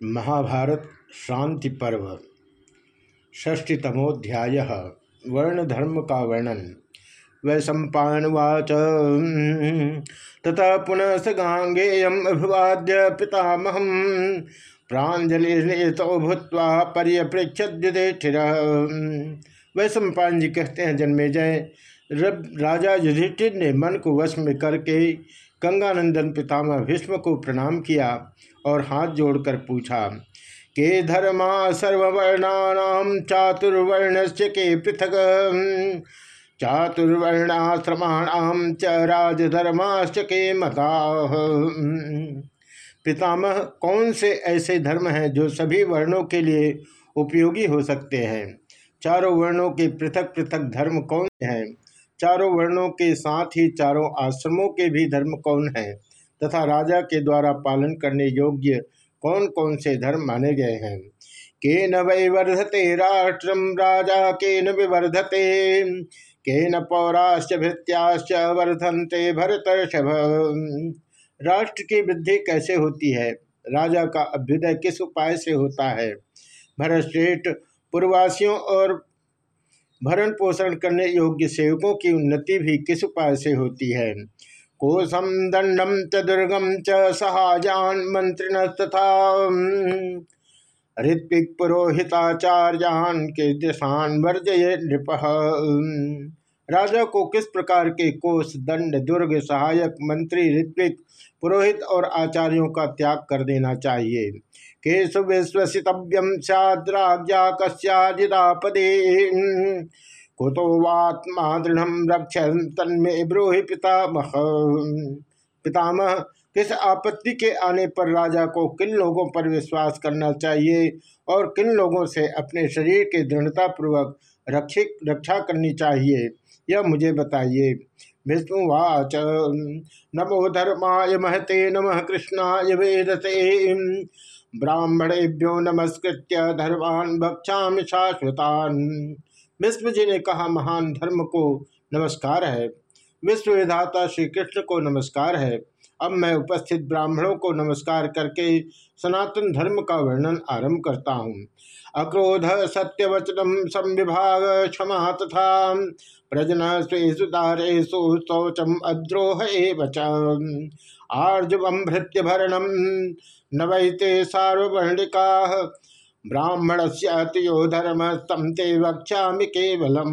महाभारत शांति पर्व षष्टितमोध्याय वर्ण धर्म का वर्णन। वैशंपावाच तथा पुनः स गांगेयम अभिवाद्य पितामह प्राजलि तो भूत पर्यप्रेक्षुधिष्ठिर वैशंपान जी कहते हैं, जन्मे जय। राजा युधिष्ठिर ने मन को वश में करके गंगानंदन पितामह भीष्म को प्रणाम किया। और हाथ जोड़कर पूछा, के धर्मा सर्ववर्णानाम चातुर्वर्ण के पृथक? चातुर्वर्णाश्रमाणाम च राजधर्माश्च के मता? पितामह, कौन से ऐसे धर्म हैं जो सभी वर्णों के लिए उपयोगी हो सकते हैं? चारों वर्णों के पृथक पृथक धर्म कौन हैं? चारों वर्णों के साथ ही चारों आश्रमों के भी धर्म कौन हैं? तथा राजा के द्वारा पालन करने योग्य कौन कौन से धर्म माने गए हैं? के न वै वर्धते राष्ट्रम राजा के न विवर्धते? के न पौराश्च भृत्याश्च वर्धनते भरतर्षभ? राष्ट्र की वृद्धि कैसे होती है? राजा का अभ्युदय किस उपाय से होता है? भरतश्रेष्ठ पूर्ववासियों और भरण पोषण करने योग्य सेवकों की उन्नति भी किस उपाय से होती है? कोशम दंडम च दुर्गम च सहाजान मंत्रिण तथा ऋत्विक पुरोहिताचार्यान के दिशान वर्जय नृप। राजा को किस प्रकार के कोष दंड दुर्ग सहायक मंत्री ऋत्विक पुरोहित और आचार्यों का त्याग कर देना चाहिए? केशु विश्वसितव्यम सद्राज्ञा कस्याजिदापदे कुतो वात्मा दृढ़ रक्ष तन्मे ब्रूहि पितामह। पितामह, किस आपत्ति के आने पर राजा को किन लोगों पर विश्वास करना चाहिए और किन लोगों से अपने शरीर के दृढ़ता पूर्वक रक्षित रक्षा करनी चाहिए, यह मुझे बताइए। विष्णुवाच, नमो धर्माय महते नमः कृष्णाय वेदते। ब्राह्मणेभ्यो नमस्कृत्य धर्मान भक्षा शाश्वतान। विष्णु जी ने कहा, महान धर्म को नमस्कार है। विश्व विधाता श्री कृष्ण को नमस्कार है। अब मैं उपस्थित ब्राह्मणों को नमस्कार करके सनातन धर्म का वर्णन आरंभ करता हूँ। अक्रोध सत्य सत्यवचनम, संविभाग, क्षमा तथा प्रजन स्वेशु दारेशु शौचम अद्रोह आर्जवम भृत्य भरणम नवैते सार्ववर्णिका ब्राह्मण से धर्म स्तम ते वक्षा केवलम।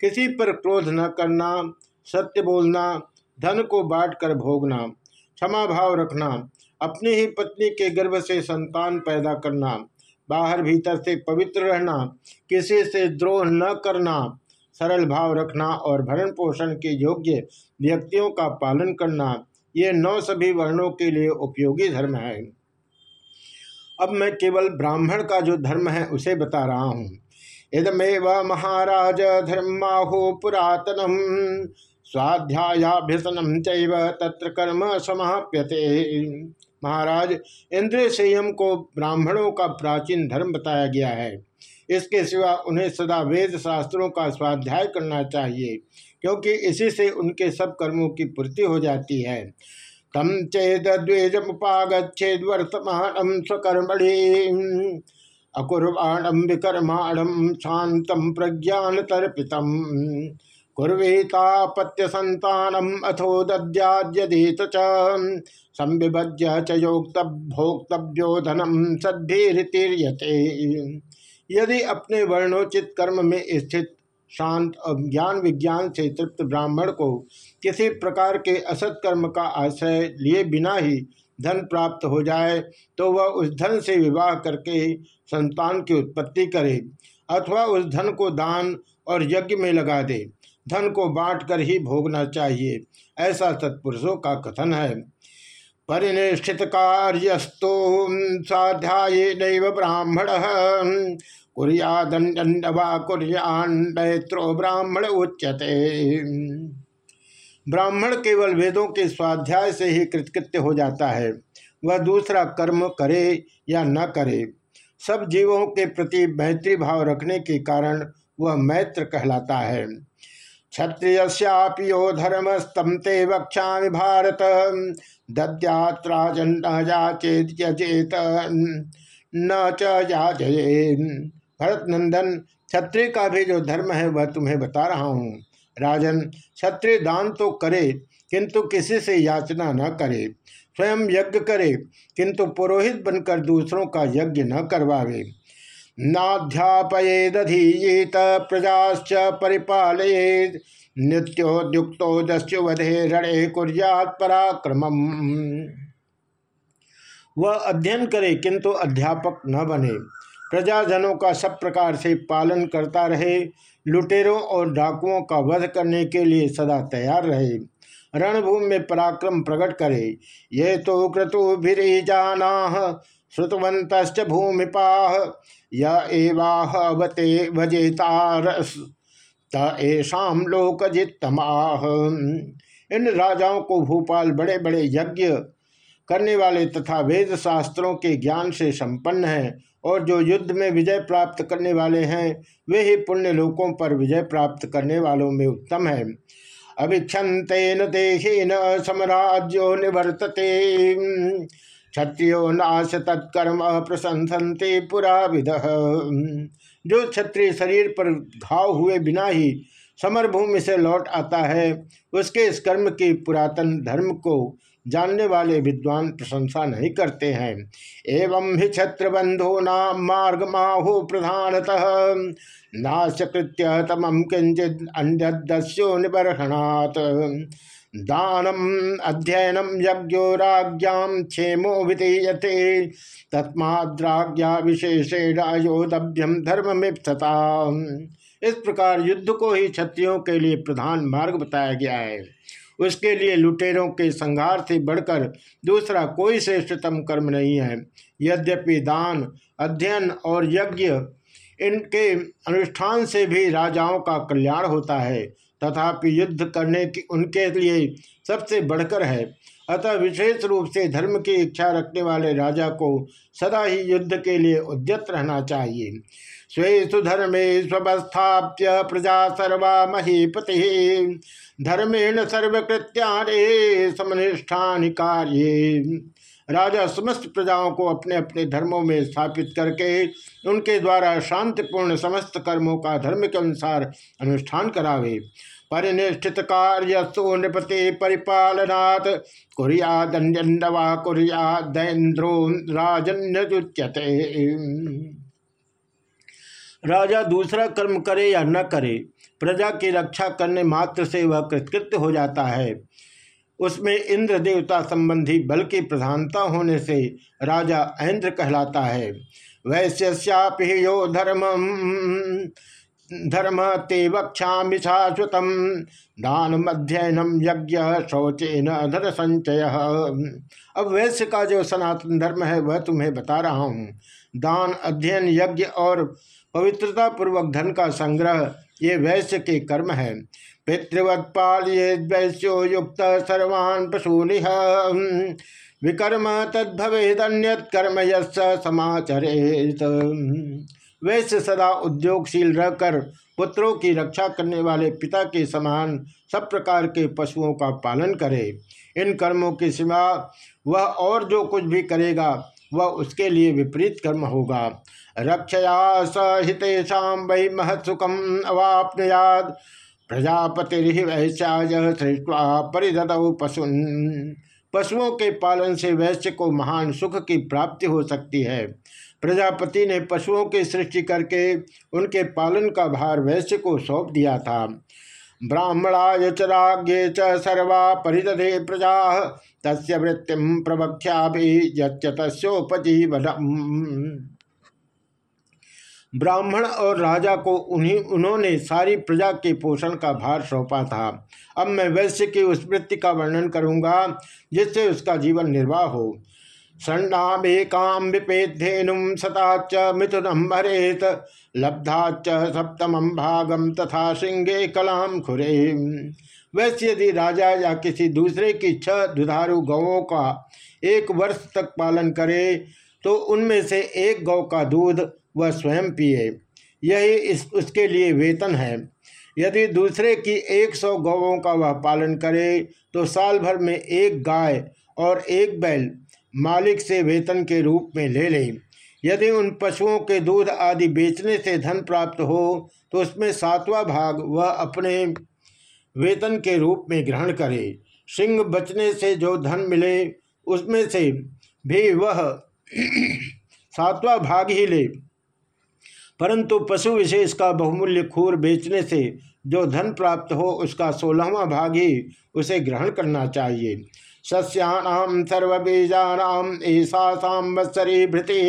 किसी पर क्रोध न करना, सत्य बोलना, धन को बांट कर भोगना, क्षमा भाव रखना, अपनी ही पत्नी के गर्भ से संतान पैदा करना, बाहर भीतर से पवित्र रहना, किसी से द्रोह न करना, सरल भाव रखना और भरण पोषण के योग्य व्यक्तियों का पालन करना, ये नौ सभी वर्णों के लिए उपयोगी धर्म है। अब मैं केवल ब्राह्मण का जो धर्म है उसे बता रहा हूँ। इदमेव महाराज धर्माहो पुरातनम स्वाध्यायाभ्यसनम चैव तत्र कर्म समाप्यते। महाराज इंद्रिय संयम को ब्राह्मणों का प्राचीन धर्म बताया गया है। इसके सिवा उन्हें सदा वेद शास्त्रों का स्वाध्याय करना चाहिए, क्योंकि इसी से उनके सब कर्मों की पूर्ति हो जाती है। तम चेद्वेजमुपागछेद वर्तमान स्वकर्मणि। अकुर्वाणम विकर्माणम शांतम प्रज्ञान तर्पितम कुर्वेतापत्य संतानम अथो दद्याद्यदेत च। संविभज्य च भोक्तव्यो धनम सद्भिरितीर्यते यदि अपने वर्णोचित कर्म में स्थित शांत और ज्ञान विज्ञान से तृप्त ब्राह्मण को किसी प्रकार के असत कर्म का आश्रय लिए बिना ही धन प्राप्त हो जाए तो वह उस धन से विवाह करके संतान की उत्पत्ति करे, अथवा उस धन को दान और यज्ञ में लगा दे। धन को बांट कर ही भोगना चाहिए, ऐसा सत्पुरुषों का कथन है। परिनिष्ठित कार्यस्तो स्वाध्याय नैव ब्राह्मण कुरियादंडवा कुरियान्त्रो ब्राह्मण उच्यते। ब्राह्मण केवल वेदों के स्वाध्याय से ही कृतकृत्य हो जाता है। वह दूसरा कर्म करे या न करे, सब जीवों के प्रति मैत्री भाव रखने के कारण वह मैत्र कहलाता है। क्षत्रियस्यापि यो धर्मस्तम ते वक्षा भारत दद्यात्राजन याचेत यजेत न चाजये भरत नंदन क्षत्रिय का भी जो धर्म है, वह तुम्हें बता रहा हूँ। राजन, क्षत्रिय दान तो करे, किंतु किसी से याचना न करे। स्वयं यज्ञ करे, किंतु पुरोहित बनकर दूसरों का यज्ञ न करवावे। नाध्यापयेदधीयेत, प्रजाश्च परिपालयेत नित्योद्युक्तो दस्यु वधे रणे कुर्यात पराक्रम वह अध्ययन करे, किंतु अध्यापक न बने। प्रजाजनों का सब प्रकार से पालन करता रहे, लुटेरों और डाकुओं का वध करने के लिए सदा तैयार रहे। रणभूमि में पराक्रम प्रकट करे। ये तो क्रतुभिजाना श्रुतवंत भूमिपा। एवाहवते वजेतारस तम लोकजितमाह इन राजाओं को भोपाल बड़े बड़े यज्ञ करने वाले तथा वेद शास्त्रों के ज्ञान से संपन्न हैं और जो युद्ध में विजय प्राप्त करने वाले हैं, वे ही पुण्य लोकों पर विजय प्राप्त करने वालों में उत्तम है। अभिक्षंतेन देहेन समराज्यो निवर्तते। क्षत्रियो नाश तत्कर्म प्रशंसनते पुरा विद। जो क्षत्रिय शरीर पर घाव हुए बिना ही समर भूमि से लौट आता है, उसके इस कर्म की पुरातन धर्म को जानने वाले विद्वान प्रशंसा नहीं करते हैं। एवं ही छत्रबंधो नाम मार्ग माहु प्रधानतः। नाशकृत्य तमम किंचित अन्यो निबर्हणात्। दानम अध्ययनम यज्ञो राज्ञाम क्षेमो विधीयते। तस्माद्राज्ञा विशेषेण अयोधभ्यम धर्म में इस प्रकार युद्ध को ही क्षत्रियों के लिए प्रधान मार्ग बताया गया है। उसके लिए लुटेरों के संघार से बढ़कर दूसरा कोई श्रेष्ठतम कर्म नहीं है। यद्यपि दान, अध्ययन और यज्ञ इनके अनुष्ठान से भी राजाओं का कल्याण होता है, तथापि युद्ध करने की उनके लिए सबसे बढ़कर है। अतः विशेष रूप से धर्म की इच्छा रखने वाले राजा को सदा ही युद्ध के लिए उद्यत रहना चाहिए। स्वेशु धर्मे स्वस्थाप्य प्रजा सर्वा महीपति धर्मेण सर्वकृत्यारे समनिष्ठान कार्य। राजा समस्त प्रजाओं को अपने अपने धर्मों में स्थापित करके उनके द्वारा शांतिपूर्ण समस्त कर्मों का धर्म के अनुसार अनुष्ठान करावे। परिनिष्ठित कार्य नृपति परिपालनात्। कुरियादन्यवा कुरियादैन्द्रो राजन्युच्यते राजा दूसरा कर्म करे या न करे, प्रजा की रक्षा करने मात्र से वह कृतकृत्य हो जाता है। उसमें इंद्र देवता संबंधी बल की प्रधानता होने से राजा इंद्र कहलाता है। वैश्य यो धर्म धर्म ते वक्षा शाश्वत दान अध्ययनम यज्ञ शौचेन धन संचय अब वैश्य का जो सनातन धर्म है, वह तुम्हें बता रहा हूँ। दान, अध्ययन, यज्ञ और पवित्रता पूर्वक धन का संग्रह, ये वैश्य के कर्म है। पितृवत वैश्यो युक्त सर्वान् पशूनि विकर्म तद्भवेदन्यत कर्म यश वैश्य सदा उद्योगशील रहकर पुत्रों की रक्षा करने वाले पिता के समान सब प्रकार के पशुओं का पालन करे। इन कर्मों के सिवा वह और जो कुछ भी करेगा, वह उसके लिए विपरीत कर्म होगा। रक्षया सहितेषा वही महत सुखम अवापनयाद प्रजापति वैश्याय परिधत पशुन। पशुओं के पालन से वैश्य को महान सुख की प्राप्ति हो सकती है। प्रजापति ने पशुओं की सृष्टि करके उनके पालन का भार वैश्य को सौंप दिया था। ब्राह्मणा चराज्ञे च सर्वा परिदधे प्रजा, तस्य वृत्तिम प्रवख्या भी ब्राह्मण और राजा को उन्हीं, उन्होंने सारी प्रजा के पोषण का भार सौंपा था। अब मैं वैश्य की उस वृत्ति का वर्णन करूँगा, जिससे उसका जीवन निर्वाह हो। षण्णामेकां विपेद्धेनुं सताच मिथुनं भरेत लब्धाच सप्तम भागम तथा सिंगे कलाम खुरे। वैसे यदि राजा या किसी दूसरे की छह दुधारू गौों का एक वर्ष तक पालन करे तो उनमें से एक गौ का दूध वह स्वयं पिए। यही इस, उसके लिए वेतन है। यदि दूसरे की एक सौ गौों का वह पालन करे तो साल भर में एक गाय और एक बैल मालिक से वेतन के रूप में ले ले। यदि उन पशुओं के दूध आदि बेचने से धन प्राप्त हो तो उसमें सातवां भाग वह अपने वेतन के रूप में ग्रहण करे। सिंह बचने से जो धन मिले, उसमें से भी वह सातवां भाग ही ले। परंतु पशु विशेष का बहुमूल्य खूर बेचने से जो धन प्राप्त हो, उसका सोलहवा भाग ही उसे ग्रहण करना चाहिए। ऐसा संवत्सरी भृति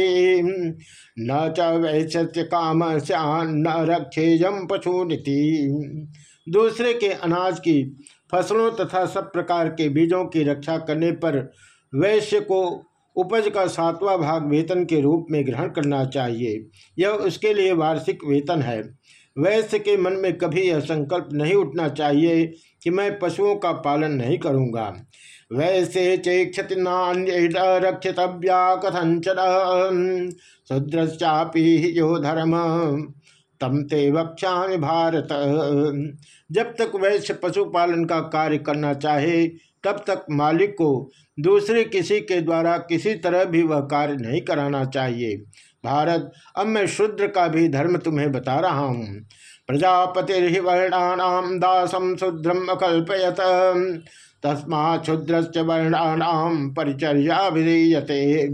न च वैश्य काम न रक्षेयम पशु नीति दूसरे के अनाज की फ़सलों तथा सब प्रकार के बीजों की रक्षा करने पर वैश्य को उपज का सातवां भाग वेतन के रूप में ग्रहण करना चाहिए। यह उसके लिए वार्षिक वेतन है। वैश्य के मन में कभी यह संकल्प नहीं उठना चाहिए कि मैं पशुओं का पालन नहीं करूँगा। वैसे चेक्षति नान्य रक्षितव्या कथंचन शुद्रश्चापी यो धर्म, तम ते वक्षा भारत। जब तक वैश्य पशुपालन का कार्य करना चाहे, तब तक मालिक को दूसरे किसी के द्वारा किसी तरह भी वह कार्य नहीं कराना चाहिए। भारत, अब मैं शूद्र का भी धर्म तुम्हें बता रहा हूँ। प्रजापति वर्णानाम दासम शूद्रम अकल्पयत। तस्मा क्षुद्र वर्णानाम परिचर्या विधीयते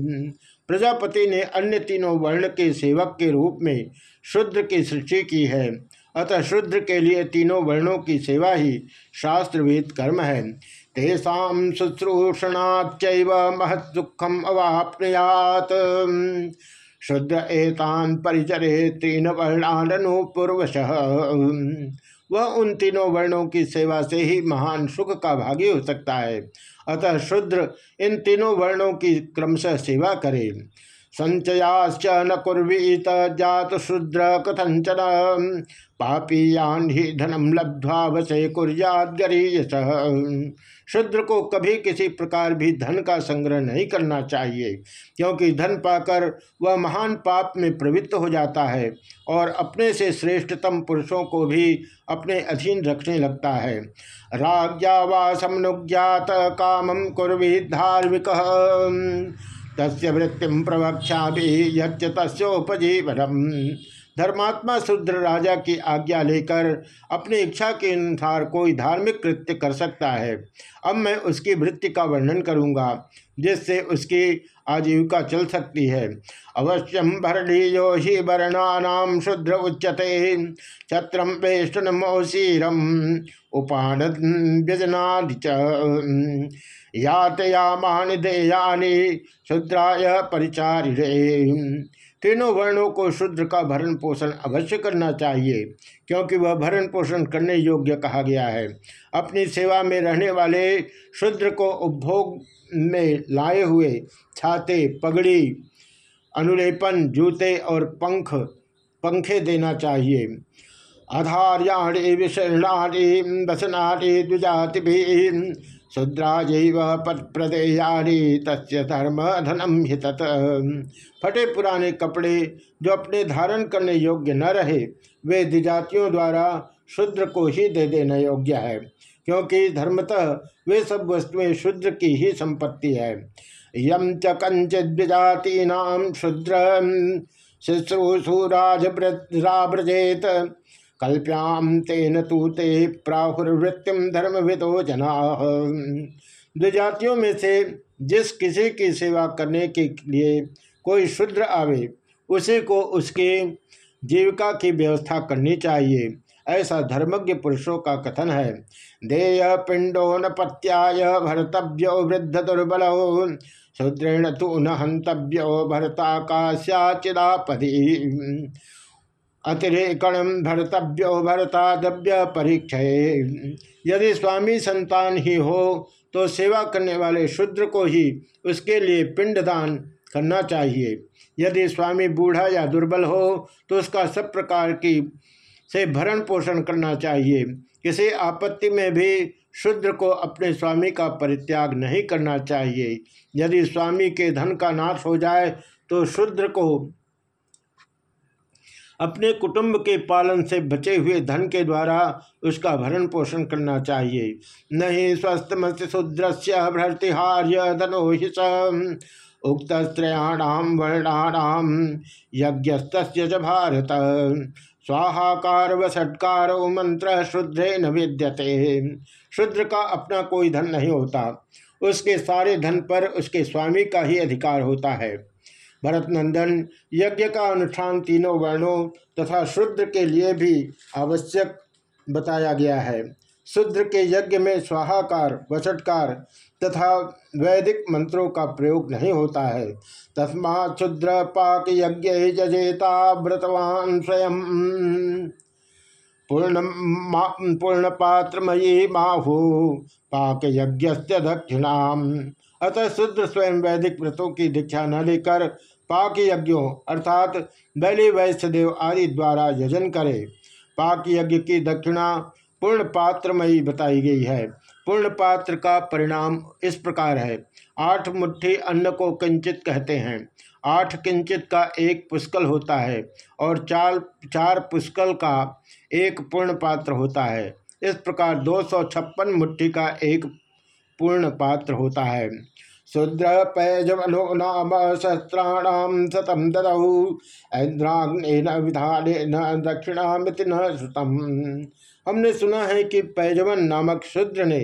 प्रजापति ने अन्य तीनों वर्ण के सेवक के रूप में शुद्र की सृष्टि की है। अतः शुद्र के लिए तीनों वर्णों की सेवा ही शास्त्रवेद कर्म है। तेषा शुश्रूषणाच महत दुखम अवापनुयात। शुद्र एतान परिचरे तीन वर्णानुपूर्वश वह उन तीनों वर्णों की सेवा से ही महान सुख का भागी हो सकता है। अतः शुद्र इन तीनों वर्णों की क्रमशः सेवा करे। संचयाच न कुर्वीत जात शुद्र कथंचन पापीयान ही धनम लब्ध्वा वसे कुर्यादरीयस शुद्र को कभी किसी प्रकार भी धन का संग्रह नहीं करना चाहिए, क्योंकि धन पाकर वह महान पाप में प्रवृत्त हो जाता है और अपने से श्रेष्ठतम पुरुषों को भी अपने अधीन रखने लगता है। राज्ञा वा कामम कुर्वी धार्मिक। तस्य वृत्तिम प्रवक्षा भी यच्च तस्ोपजीवनम धर्मात्मा शुद्र राजा की आज्ञा लेकर अपनी इच्छा के अनुसार कोई धार्मिक कृत्य कर सकता है। अब मैं उसकी वृत्ति का वर्णन करूँगा, जिससे उसकी आजीविका चल सकती है। अवश्यम भरणी भरणीयो ही वर्णानाम शुद्र उच्यते छत्रम पेष्टन मौसीरम उपान व्यजनादि यातयामानि देयानि शुद्राय परिचारिणे। तीनों वर्णों को शुद्र का भरण पोषण अवश्य करना चाहिए, क्योंकि वह भरण पोषण करने योग्य कहा गया है। अपनी सेवा में रहने वाले शुद्र को उपभोग में लाए हुए छाते, पगड़ी, अनुलेपन, जूते और पंख, पंखे देना चाहिए। आधार्याणी विशरणाणी बसनाणी द्विजाति शुद्राजैव प्रदेयानी तस्य धर्म धनम हित फटे पुराने कपड़े जो अपने धारण करने योग्य न रहे, वे द्विजातियों द्वारा शुद्र को ही दे देना योग्य है, क्योंकि धर्मतः वे सब वस्तुएँ शुद्र की ही संपत्ति है। यम च कंचित द्विजातीनाम शुद्र शुश्रूषुराजब्रजेत कल्प्याम तेन तू ते प्राहुर्वृत्तिम धर्म विदो जना में से जिस किसी की सेवा करने के लिए कोई शुद्र आवे, उसी को उसके जीविका की व्यवस्था करनी चाहिए। ऐसा धर्मज्ञ पुरुषों का कथन है। देय पिंडो न पत्याय भरतव्यो वृद्ध दुर्बल। शुद्रेण तो न हंतव्यो भरता का सचिदापदी अतिरेकण भरतव्यो भरतादव्य परीक्षे यदि स्वामी संतान ही हो तो सेवा करने वाले शुद्र को ही उसके लिए पिंडदान करना चाहिए। यदि स्वामी बूढ़ा या दुर्बल हो तो उसका सब प्रकार की से भरण पोषण करना चाहिए। किसी आपत्ति में भी शुद्र को अपने स्वामी का परित्याग नहीं करना चाहिए। यदि स्वामी के धन का नाश हो जाए तो शूद्र को अपने कुटुंब के पालन से बचे हुए धन के द्वारा उसका भरण पोषण करना चाहिए। नहीं स्वस्थ मत्स्य शूद्रस्य भ्रतिहार्य धनो उक्त त्रयाणाम वर्णाणाम यज्ञस्त भारत। स्वाहाकार व षटकार मंत्र शुद्रे न विद्यते। शुद्र का अपना कोई धन नहीं होता। उसके सारे धन पर उसके स्वामी का ही अधिकार होता है। भरत नंदन यज्ञ का अनुष्ठान तीनों वर्णों तथा शुद्र के लिए भी आवश्यक बताया गया है। शुद्र के यज्ञ में स्वाहाकार वसटकार तथा वैदिक मंत्रों का प्रयोग नहीं होता है। तस्मा क्षुद्र पाक यज्ञ जजेता व्रतवान स्वयं। पूर्ण पूर्ण पात्रमयी माहु, पाक यज्ञ दक्षिणाम। अतः शुद्ध स्वयं वैदिक व्रतों की दीक्षा न लेकर पाक यज्ञों अर्थात बलि वैश्यदेव आदि द्वारा यजन करे। पाक यज्ञ की दक्षिणा पूर्ण पात्रमयी बताई गई है। पूर्ण पात्र का परिणाम इस प्रकार है। आठ मुट्ठी अन्न को किंचित कहते हैं। आठ किंचित का एक पुष्कल होता है और चार चार पुष्कल का एक पूर्ण पात्र होता है। इस प्रकार दो सौ छप्पन मुट्ठी का एक पूर्ण पात्र होता है। शूद्र पैजमलो नाम सहस्राणाम शतम ददहु ऐन्द्राग्न विधान न श्रुतम। हमने सुना है कि पैजवन नामक शूद्र ने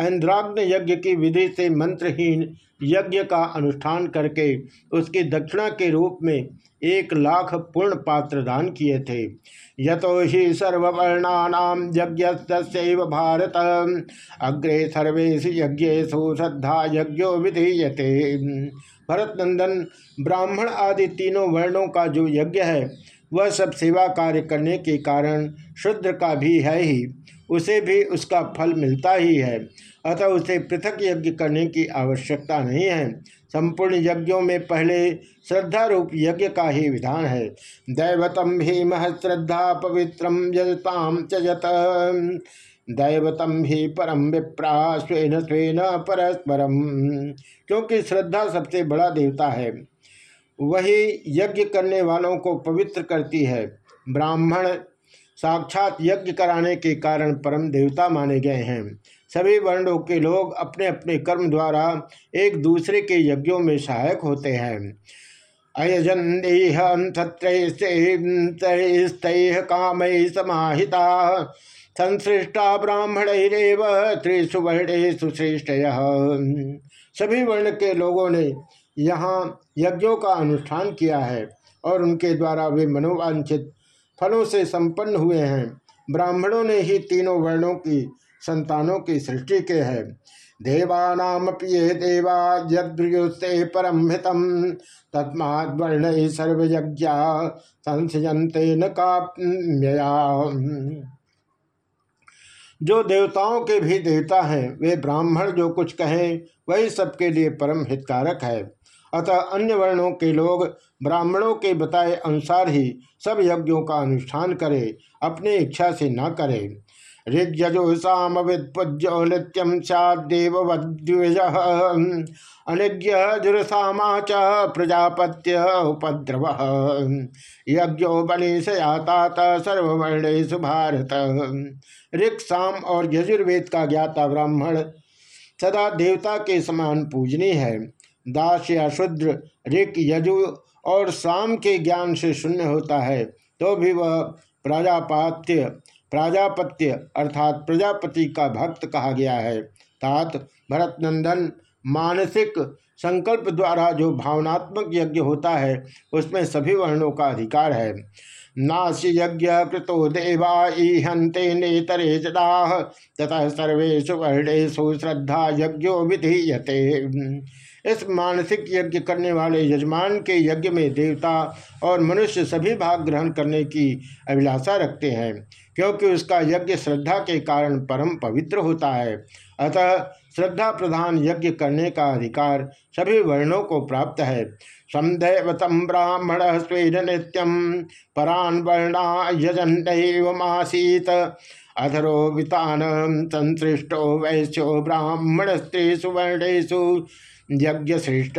ऐन्द्राग्न यज्ञ की विधि से मंत्रहीन यज्ञ का अनुष्ठान करके उसकी दक्षिणा के रूप में एक लाख पूर्ण पात्र दान किए थे। यतो ही सर्ववर्णानाम यज्ञ भारत। अग्रे सर्वेश यज्ञेशु श्रद्धा यज्ञो विधीयते। भरत नंदन ब्राह्मण आदि तीनों वर्णों का जो यज्ञ है, वह सब सेवा कार्य करने के कारण शुद्र का भी है ही। उसे भी उसका फल मिलता ही है। अतः उसे पृथक यज्ञ करने की आवश्यकता नहीं है। संपूर्ण यज्ञों में पहले श्रद्धा रूप यज्ञ का ही विधान है। दैवतम भी महश्रद्धा पवित्रम यजताम त्यजत दैवतम ही परम विप्रा स्वेन स्वेन परस्परम क्योंकि श्रद्धा सबसे बड़ा देवता है। वही यज्ञ करने वालों को पवित्र करती है। ब्राह्मण साक्षात यज्ञ कराने के कारण परम देवता माने गए हैं। सभी वर्णों के लोग अपने अपने कर्म द्वारा एक दूसरे के यज्ञों में सहायक होते हैं। अयजन देह काम समाहिता। संश्रेष्ठा ब्राह्मण त्रिशुवर्णेशु श्रेष्ठ सभी वर्ण के लोगों ने यहाँ यज्ञों का अनुष्ठान किया है और उनके द्वारा वे मनोवांछित फलों से संपन्न हुए हैं। ब्राह्मणों ने ही तीनों वर्णों की, संतानों की सृष्टि के है। देवानाम ये देवा यद्रियुस्ते परम हितम। तस्मात् वर्ण सर्वयज्ञा संसयंते न काम्यया। जो देवताओं के भी देवता हैं, वे ब्राह्मण जो कुछ कहें, वही सबके लिए परम हितकारक है। अतः अन्य वर्णों के लोग ब्राह्मणों के बताए अनुसार ही सब यज्ञों का अनुष्ठान करें, अपनी इच्छा से न करें। ऋग्यजो साम नित्यम सदेवद्विज अनिज्ञ जुरसामा च प्रजापत्य उपद्रव। यज्ञो बलिशयातात सर्ववर्णेशु भारत। ऋग साम और यजुर्वेद का ज्ञाता ब्राह्मण सदा देवता के समान पूजनीय है। दास या शुद्र ऋक यजु और साम के ज्ञान से शून्य होता है तो भी वह प्रजापात्य, प्राजापत्य अर्थात प्रजापति का भक्त कहा गया है। तात भरत नंदन मानसिक संकल्प द्वारा जो भावनात्मक यज्ञ होता है, उसमें सभी वर्णों का अधिकार है। नासी यज्ञ कृतो देवा ईहंते नेतरे जड़ा तथा सर्वेशु वर्णेशु श्रद्धा यज्ञो विधीयते। इस मानसिक यज्ञ करने वाले यजमान के यज्ञ में देवता और मनुष्य सभी भाग ग्रहण करने की अभिलाषा रखते हैं, क्योंकि उसका यज्ञ श्रद्धा के कारण परम पवित्र होता है। अतः श्रद्धा प्रधान यज्ञ करने का अधिकार सभी वर्णों को प्राप्त है। समदैवतम ब्राह्मण स्वेन नित्यम परान वर्णा यजनसीत अधरो वितान संसृष्टो वैश्यो ब्राह्मण स्त्रीसु वर्णेशु यज्ञ श्रेष्ठ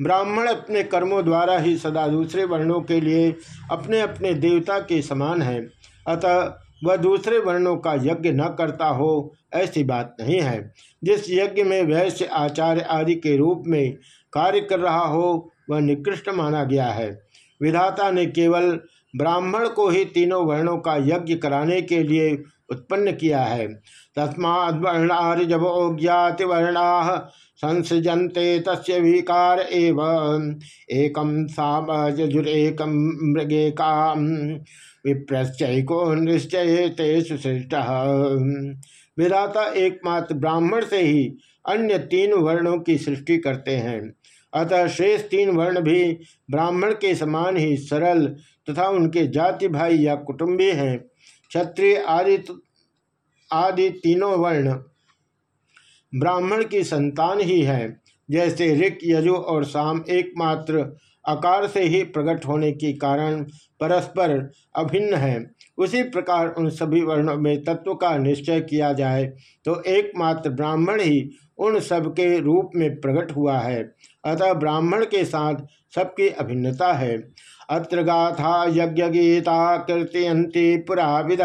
ब्राह्मण अपने कर्मों द्वारा ही सदा दूसरे वर्णों के लिए अपने अपने देवता के समान है। अतः वह दूसरे वर्णों का यज्ञ न करता हो, ऐसी बात नहीं है। जिस यज्ञ में वैश्य, आचार्य आदि के रूप में कार्य कर रहा हो, वह निकृष्ट माना गया है। विधाता ने केवल ब्राह्मण को ही तीनों वर्णों का यज्ञ कराने के लिए उत्पन्न किया है। तस्माद्वर्णारिजभो ज्ञाति वर्णा, संसृजन्ते विकार एव। एकम सामजुरेकम मृगे का विप्रश्चैको निश्चय ते सुश्रेष्ठ विधाता एकमात्र ब्राह्मण से ही अन्य तीन वर्णों की सृष्टि करते हैं। अतः शेष तीन वर्ण भी ब्राह्मण के समान ही सरल तथा उनके जाति, भाई या कुटुंबी हैं। क्षत्रिय आदि आदि तीनों वर्ण ब्राह्मण की संतान ही है। जैसे ऋक, यजु और साम एकमात्र आकार से ही प्रकट होने के कारण परस्पर अभिन्न है। उसी प्रकार उन सभी वर्णों में तत्व का निश्चय किया जाए तो एकमात्र ब्राह्मण ही उन सब के रूप में प्रकट हुआ है। अतः ब्राह्मण के साथ सबकी अभिन्नता है। अत्र गाथा यज्ञ गीता कीर्तयंती पुरा विद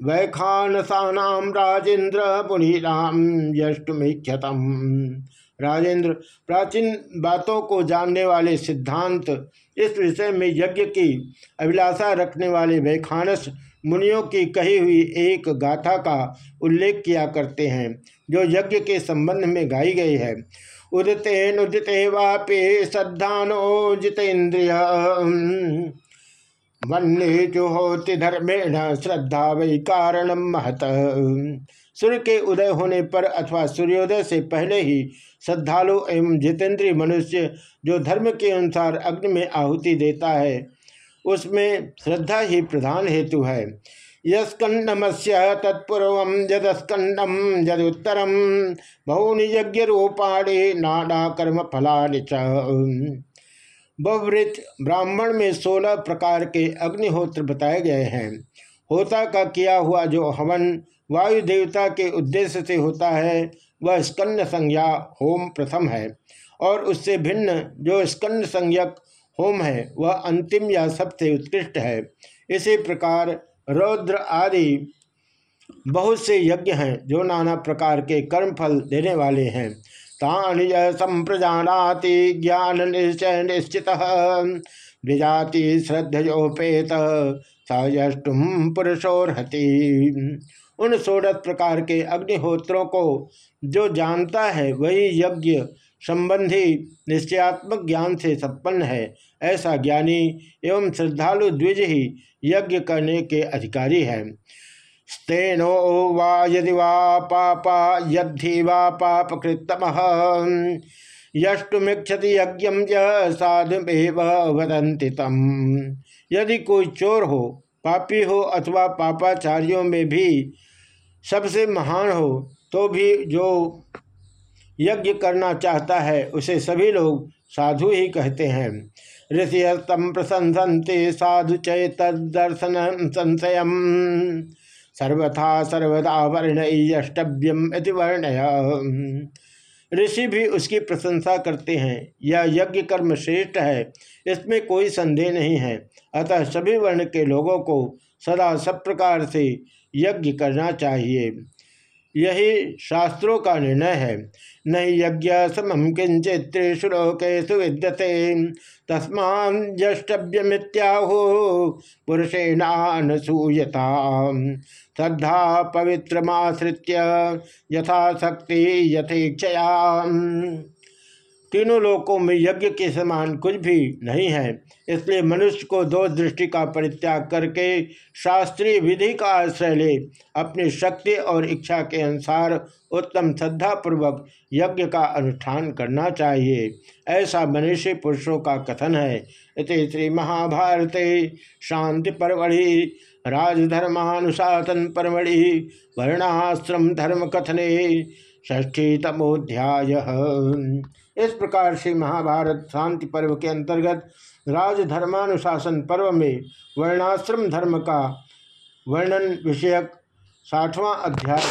वैखानसानाम राजेंद्र पुनीराम यष्टुमिख्यतम। राजेंद्र प्राचीन बातों को जानने वाले सिद्धांत, इस विषय में यज्ञ की अभिलाषा रखने वाले वैखानस मुनियों की कही हुई एक गाथा का उल्लेख किया करते हैं, जो यज्ञ के संबंध में गाई गई है। उदिते नुदिते वापे श्रद्धानो जितेन्द्रिय। वन्य जुहोति धर्मेण, श्रद्धा वही कारण महत। सूर्य के उदय होने पर अथवा सूर्योदय से पहले ही श्रद्धालु एवं जितेंद्रीय मनुष्य जो धर्म के अनुसार अग्नि में आहुति देता है, उसमें श्रद्धा ही प्रधान हेतु है। यस्कंडमस्य तत्पूर्व यदस्कंडम यदुत्तरम बहुनि यज्ञ रूपाणी नाडा कर्म फला बहुवृत ब्राह्मण में सोलह प्रकार के अग्निहोत्र बताए गए हैं। होता का किया हुआ जो हवन वायु देवता के उद्देश्य से होता है, वह स्कंद संज्ञा होम प्रथम है और उससे भिन्न जो स्कंद संज्ञक होम है, वह अंतिम या सबसे उत्कृष्ट है। इसी प्रकार रौद्र आदि बहुत से यज्ञ हैं जो नाना प्रकार के कर्म फल देने वाले हैं। तानि संप्रजानाति ज्ञान निश्चय निश्चित। विजाति श्रद्धयोपेत सयष्टुम पुरुषोर्हति। उन सोलह प्रकार के अग्निहोत्रों को जो जानता है, वही यज्ञ संबंधी निश्चयात्मक ज्ञान से संपन्न है। ऐसा ज्ञानी एवं श्रद्धालु द्विज ही यज्ञ करने के अधिकारी है। स्तेनो वा यदि वा पापा यद्धि वा पाप कृतम यष्टुमिक्षति यज्ञ साधुमेव वदंति तम। यदि कोई चोर हो, पापी हो अथवा पापाचार्यों में भी सबसे महान हो तो भी जो यज्ञ करना चाहता है, उसे सभी लोग साधु ही कहते हैं। ऋषि तम प्रशंसनते साधु चैत दर्शन संशय सर्वथा सर्वदा वर्ण यष्टव्यम इति वर्ण ऋषि भी उसकी प्रशंसा करते हैं, यह यज्ञ कर्म श्रेष्ठ है, इसमें कोई संदेह नहीं है। अतः सभी वर्ण के लोगों को सदा सब प्रकार से यज्ञ करना चाहिए। यही शास्त्रों का निर्णय है। नहीं यज्ञ समम किंचित त्रिशुलोकेशु विद्यते। तस्माष्टव्यमित्याहो पुरुषेणानसूयता श्रद्धा पवित्रमाश्रित्य यथाशक्ति यथेक्षया तीनों लोकों में यज्ञ के समान कुछ भी नहीं है। इसलिए मनुष्य को दो दृष्टि का परित्याग करके शास्त्रीय विधि का आश्रय ले, अपनी शक्ति और इच्छा के अनुसार उत्तम श्रद्धापूर्वक यज्ञ का अनुष्ठान करना चाहिए। ऐसा मनुष्य पुरुषों का कथन है। इस श्री महाभारत शांति परवड़ी राजधर्मानुशासन परमढ़ि, वर्णाश्रम धर्म कथने ष्ठी तमोध्याय। इस प्रकार से महाभारत शांति पर्व के अंतर्गत राजधर्मानुशासन पर्व में वर्णाश्रम धर्म का वर्णन विषयक साठवां अध्याय